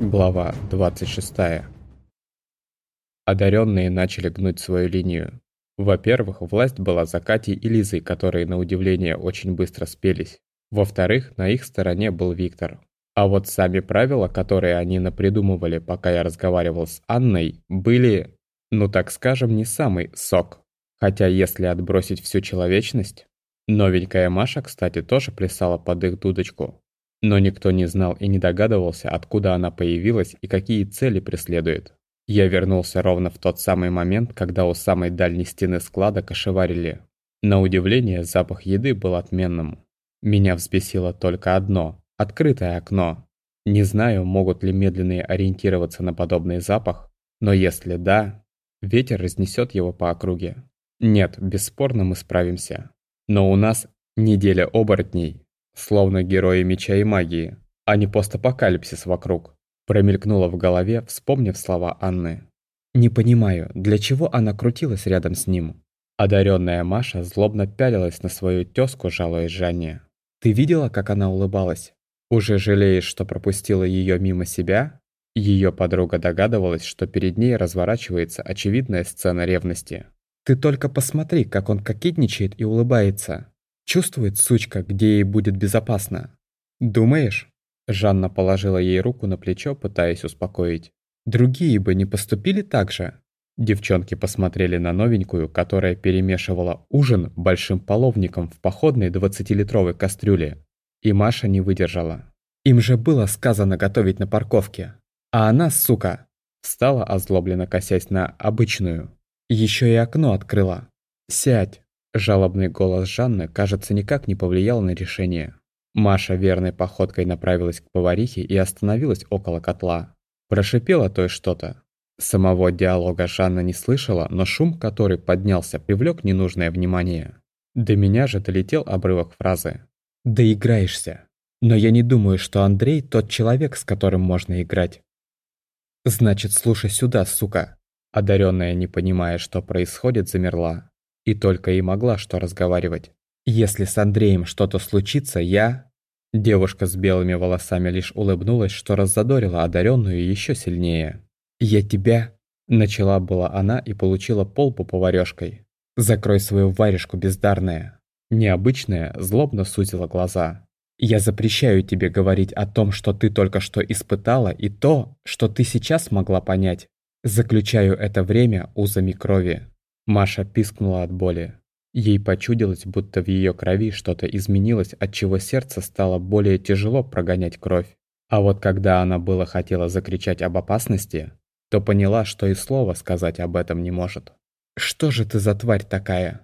Глава 26. Одаренные начали гнуть свою линию. Во-первых, власть была за Катей и Лизой, которые, на удивление, очень быстро спелись. Во-вторых, на их стороне был Виктор. А вот сами правила, которые они напридумывали, пока я разговаривал с Анной, были, ну так скажем, не самый сок. Хотя если отбросить всю человечность... Новенькая Маша, кстати, тоже плясала под их дудочку. Но никто не знал и не догадывался, откуда она появилась и какие цели преследует. Я вернулся ровно в тот самый момент, когда у самой дальней стены склада кошеварили. На удивление, запах еды был отменным. Меня взбесило только одно – открытое окно. Не знаю, могут ли медленные ориентироваться на подобный запах, но если да, ветер разнесет его по округе. Нет, бесспорно мы справимся. Но у нас неделя оборотней, Словно герои меча и магии, а не постапокалипсис вокруг. Промелькнуло в голове, вспомнив слова Анны. Не понимаю, для чего она крутилась рядом с ним. Одаренная Маша злобно пялилась на свою тёзку, жалуясь Жанне. «Ты видела, как она улыбалась? Уже жалеешь, что пропустила ее мимо себя?» Ее подруга догадывалась, что перед ней разворачивается очевидная сцена ревности. «Ты только посмотри, как он кокетничает и улыбается. Чувствует сучка, где ей будет безопасно. Думаешь? Жанна положила ей руку на плечо, пытаясь успокоить. Другие бы не поступили так же. Девчонки посмотрели на новенькую, которая перемешивала ужин большим половником в походной 20-литровой кастрюле. И Маша не выдержала. Им же было сказано готовить на парковке. А она, сука, стала озлобленно косясь на обычную. Еще и окно открыла. «Сядь!» Жалобный голос Жанны, кажется, никак не повлиял на решение. Маша верной походкой направилась к поварихе и остановилась около котла. Прошипела той что-то. Самого диалога Жанна не слышала, но шум, который поднялся, привлек ненужное внимание. До меня же долетел обрывок фразы. «Доиграешься. Но я не думаю, что Андрей тот человек, с которым можно играть». «Значит, слушай сюда, сука!» Одаренная, не понимая, что происходит, замерла. И только и могла что разговаривать. «Если с Андреем что-то случится, я...» Девушка с белыми волосами лишь улыбнулась, что раззадорила одаренную еще сильнее. «Я тебя...» Начала была она и получила полпу поварёшкой. «Закрой свою варежку, бездарная!» Необычная злобно сузила глаза. «Я запрещаю тебе говорить о том, что ты только что испытала, и то, что ты сейчас могла понять. Заключаю это время узами крови. Маша пискнула от боли. Ей почудилось, будто в ее крови что-то изменилось, от чего сердце стало более тяжело прогонять кровь. А вот когда она было хотела закричать об опасности, то поняла, что и слова сказать об этом не может. «Что же ты за тварь такая?»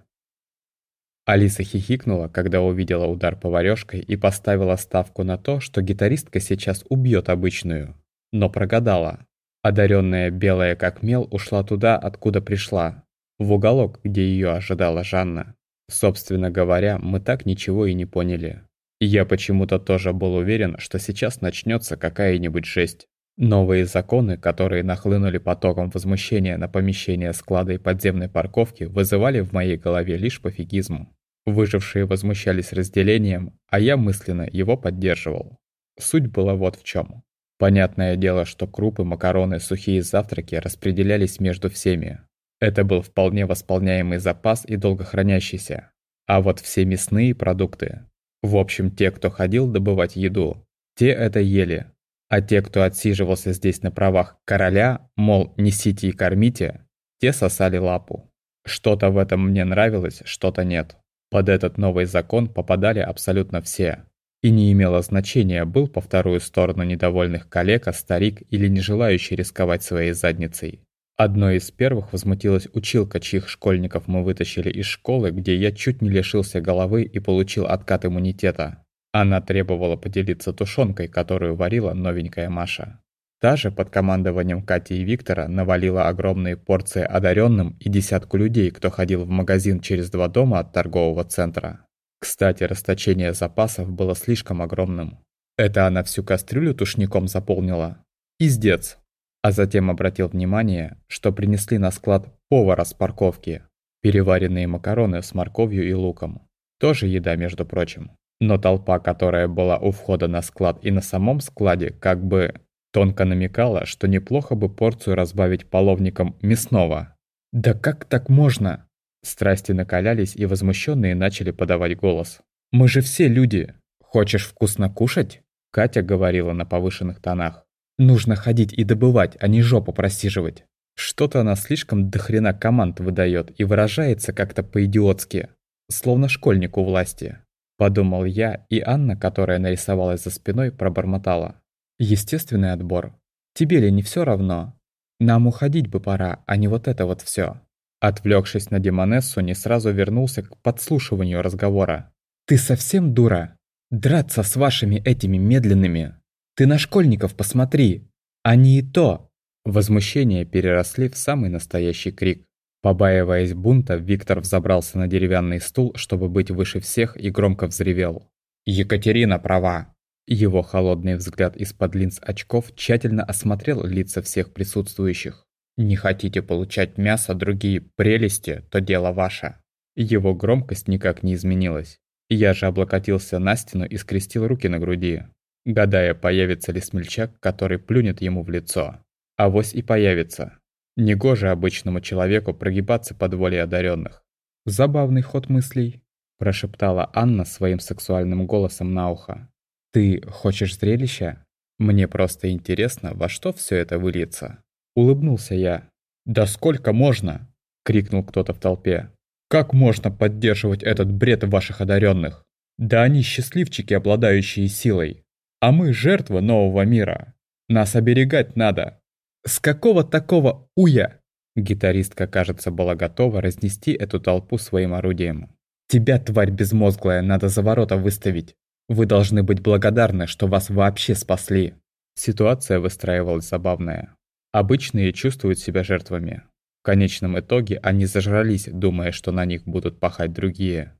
Алиса хихикнула, когда увидела удар поварёшкой и поставила ставку на то, что гитаристка сейчас убьет обычную. Но прогадала. Одаренная белая как мел ушла туда, откуда пришла, в уголок, где ее ожидала Жанна. Собственно говоря, мы так ничего и не поняли. Я почему-то тоже был уверен, что сейчас начнется какая-нибудь жесть. Новые законы, которые нахлынули потоком возмущения на помещение склада и подземной парковки, вызывали в моей голове лишь пофигизм. Выжившие возмущались разделением, а я мысленно его поддерживал. Суть была вот в чем. Понятное дело, что крупы, макароны, сухие завтраки распределялись между всеми, это был вполне восполняемый запас и долгохранящийся. А вот все мясные продукты. В общем, те, кто ходил добывать еду, те это ели. А те, кто отсиживался здесь на правах короля, мол, несите и кормите, те сосали лапу. Что-то в этом мне нравилось, что-то нет. Под этот новый закон попадали абсолютно все. И не имело значения, был по вторую сторону недовольных коллега, старик или не желающий рисковать своей задницей. Одной из первых возмутилась училка, чьих школьников мы вытащили из школы, где я чуть не лишился головы и получил откат иммунитета. Она требовала поделиться тушенкой, которую варила новенькая Маша. Та же под командованием Кати и Виктора навалила огромные порции одаренным и десятку людей, кто ходил в магазин через два дома от торгового центра. Кстати, расточение запасов было слишком огромным. Это она всю кастрюлю тушником заполнила? Издец. А затем обратил внимание, что принесли на склад повара с парковки. Переваренные макароны с морковью и луком. Тоже еда, между прочим. Но толпа, которая была у входа на склад и на самом складе, как бы Тонко намекала, что неплохо бы порцию разбавить половником мясного. «Да как так можно?» Страсти накалялись, и возмущенные начали подавать голос. «Мы же все люди! Хочешь вкусно кушать?» Катя говорила на повышенных тонах. «Нужно ходить и добывать, а не жопу просиживать. Что-то она слишком дохрена команд выдает и выражается как-то по-идиотски, словно школьник у власти. Подумал я, и Анна, которая нарисовалась за спиной, пробормотала. Естественный отбор. Тебе ли не все равно? Нам уходить бы пора, а не вот это вот все. Отвлекшись на Демонессу, не сразу вернулся к подслушиванию разговора. «Ты совсем дура? Драться с вашими этими медленными? Ты на школьников посмотри! Они и то, Возмущение переросли в самый настоящий крик. Побаиваясь бунта, Виктор взобрался на деревянный стул, чтобы быть выше всех, и громко взревел. «Екатерина права!» Его холодный взгляд из-под линз очков тщательно осмотрел лица всех присутствующих. «Не хотите получать мясо, другие прелести, то дело ваше». Его громкость никак не изменилась. Я же облокотился на стену и скрестил руки на груди, гадая, появится ли смельчак, который плюнет ему в лицо. Авось и появится. Негоже обычному человеку прогибаться под волей одаренных. «Забавный ход мыслей», – прошептала Анна своим сексуальным голосом на ухо. «Ты хочешь зрелища? Мне просто интересно, во что все это выльется». Улыбнулся я. «Да сколько можно?» – крикнул кто-то в толпе. «Как можно поддерживать этот бред ваших одаренных? Да они счастливчики, обладающие силой. А мы жертвы нового мира. Нас оберегать надо. С какого такого уя? Гитаристка, кажется, была готова разнести эту толпу своим орудием. «Тебя, тварь безмозглая, надо за ворота выставить. Вы должны быть благодарны, что вас вообще спасли». Ситуация выстраивалась забавная. Обычные чувствуют себя жертвами. В конечном итоге они зажрались, думая, что на них будут пахать другие.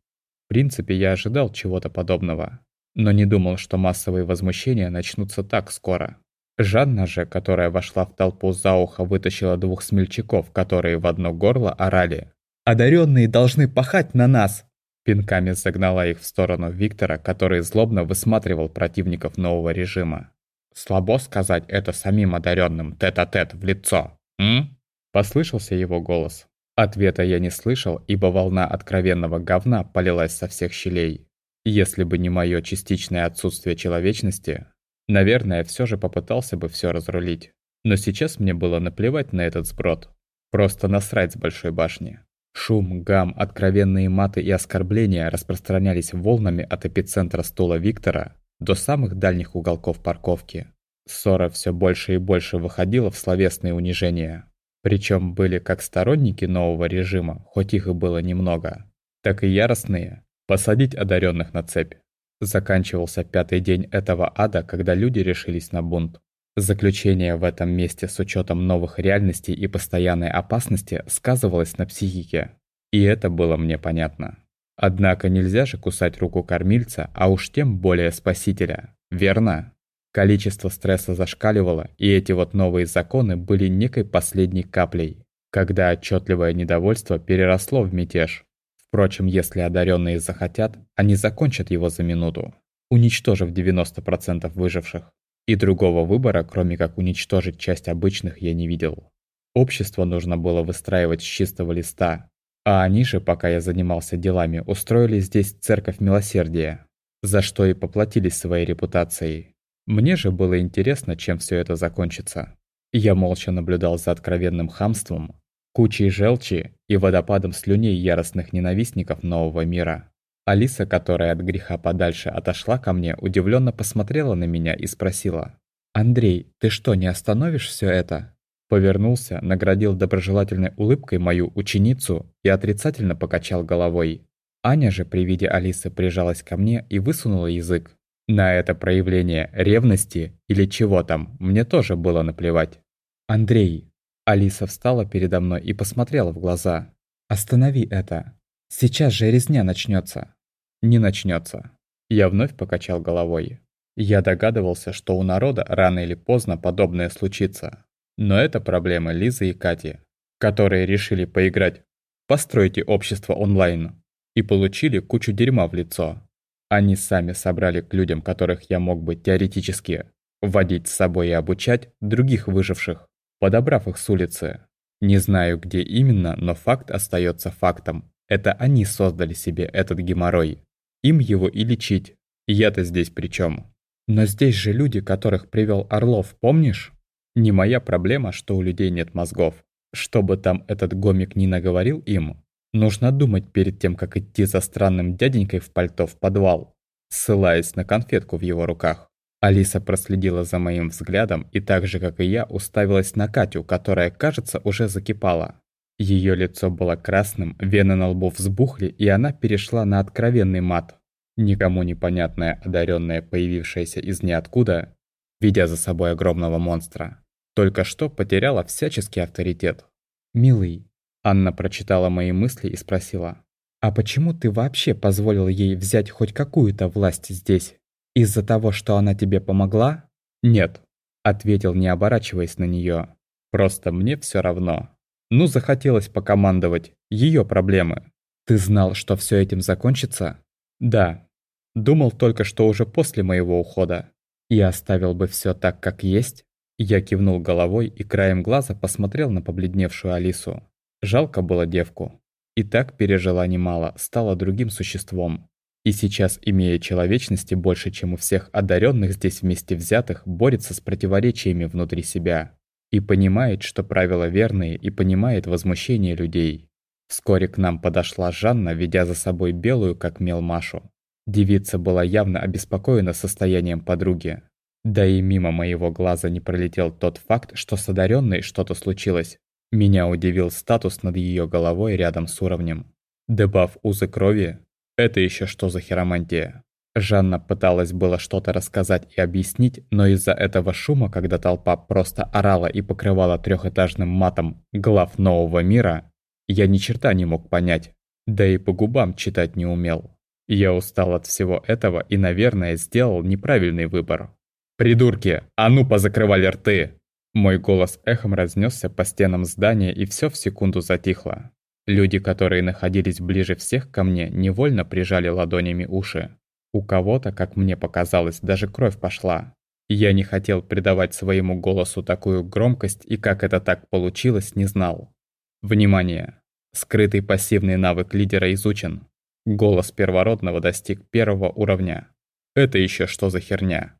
В принципе, я ожидал чего-то подобного. Но не думал, что массовые возмущения начнутся так скоро. Жанна же, которая вошла в толпу за ухо, вытащила двух смельчаков, которые в одно горло орали. «Одаренные должны пахать на нас!» Пинками загнала их в сторону Виктора, который злобно высматривал противников нового режима. «Слабо сказать это самим одаренным тет-а-тет -тет в лицо, м?» Послышался его голос. Ответа я не слышал, ибо волна откровенного говна полилась со всех щелей. Если бы не мое частичное отсутствие человечности, Наверное, все же попытался бы все разрулить. Но сейчас мне было наплевать на этот сброд. Просто насрать с большой башни. Шум, гам, откровенные маты и оскорбления распространялись волнами от эпицентра стула Виктора до самых дальних уголков парковки. Ссора все больше и больше выходила в словесные унижения. Причем были как сторонники нового режима, хоть их и было немного, так и яростные, посадить одаренных на цепь. Заканчивался пятый день этого ада, когда люди решились на бунт. Заключение в этом месте с учетом новых реальностей и постоянной опасности сказывалось на психике. И это было мне понятно. Однако нельзя же кусать руку кормильца, а уж тем более спасителя. Верно? Количество стресса зашкаливало, и эти вот новые законы были некой последней каплей, когда отчетливое недовольство переросло в мятеж. Впрочем, если одаренные захотят, они закончат его за минуту, уничтожив 90% выживших. И другого выбора, кроме как уничтожить часть обычных, я не видел. Общество нужно было выстраивать с чистого листа, а они же, пока я занимался делами, устроили здесь церковь милосердия, за что и поплатились своей репутацией. Мне же было интересно, чем все это закончится. Я молча наблюдал за откровенным хамством, кучей желчи и водопадом слюней яростных ненавистников нового мира. Алиса, которая от греха подальше отошла ко мне, удивленно посмотрела на меня и спросила. «Андрей, ты что, не остановишь все это?» Повернулся, наградил доброжелательной улыбкой мою ученицу и отрицательно покачал головой. Аня же при виде Алисы прижалась ко мне и высунула язык. На это проявление ревности или чего там, мне тоже было наплевать. «Андрей, Алиса встала передо мной и посмотрела в глаза. «Останови это. Сейчас же резня начнется. «Не начнется. Я вновь покачал головой. Я догадывался, что у народа рано или поздно подобное случится. Но это проблемы Лизы и Кати, которые решили поиграть «Постройте общество онлайн» и получили кучу дерьма в лицо. Они сами собрали к людям, которых я мог бы теоретически водить с собой и обучать других выживших, подобрав их с улицы. Не знаю, где именно, но факт остается фактом. Это они создали себе этот геморрой. Им его и лечить. Я-то здесь при чем? Но здесь же люди, которых привел Орлов, помнишь? Не моя проблема, что у людей нет мозгов. Чтобы там этот гомик не наговорил им, нужно думать перед тем, как идти за странным дяденькой в пальто в подвал, ссылаясь на конфетку в его руках. Алиса проследила за моим взглядом и так же, как и я, уставилась на Катю, которая, кажется, уже закипала. Ее лицо было красным, вены на лбу взбухли, и она перешла на откровенный мат. Никому непонятная, одаренная, появившаяся из ниоткуда, ведя за собой огромного монстра, только что потеряла всяческий авторитет. «Милый», Анна прочитала мои мысли и спросила, «А почему ты вообще позволил ей взять хоть какую-то власть здесь?» Из-за того, что она тебе помогла? Нет, ответил, не оборачиваясь на нее. Просто мне все равно. Ну, захотелось покомандовать. Ее проблемы. Ты знал, что все этим закончится? Да. Думал только, что уже после моего ухода. И оставил бы все так, как есть? Я кивнул головой и краем глаза посмотрел на побледневшую Алису. Жалко было девку. И так пережила немало, стала другим существом. И сейчас, имея человечности больше, чем у всех одаренных здесь вместе взятых, борется с противоречиями внутри себя. И понимает, что правила верные, и понимает возмущение людей. Вскоре к нам подошла Жанна, ведя за собой белую, как мел Машу. Девица была явно обеспокоена состоянием подруги. Да и мимо моего глаза не пролетел тот факт, что с одаренной что-то случилось. Меня удивил статус над ее головой рядом с уровнем. Дебаф узы крови, это еще что за хиромантия? Жанна пыталась было что-то рассказать и объяснить, но из-за этого шума, когда толпа просто орала и покрывала трехэтажным матом глав нового мира, я ни черта не мог понять, да и по губам читать не умел. Я устал от всего этого и, наверное, сделал неправильный выбор. «Придурки, а ну позакрывали рты!» Мой голос эхом разнесся по стенам здания, и все в секунду затихло. Люди, которые находились ближе всех ко мне, невольно прижали ладонями уши. У кого-то, как мне показалось, даже кровь пошла. Я не хотел придавать своему голосу такую громкость и как это так получилось, не знал. Внимание! Скрытый пассивный навык лидера изучен. Голос первородного достиг первого уровня. Это еще что за херня?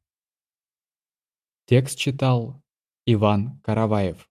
Текст читал Иван Караваев.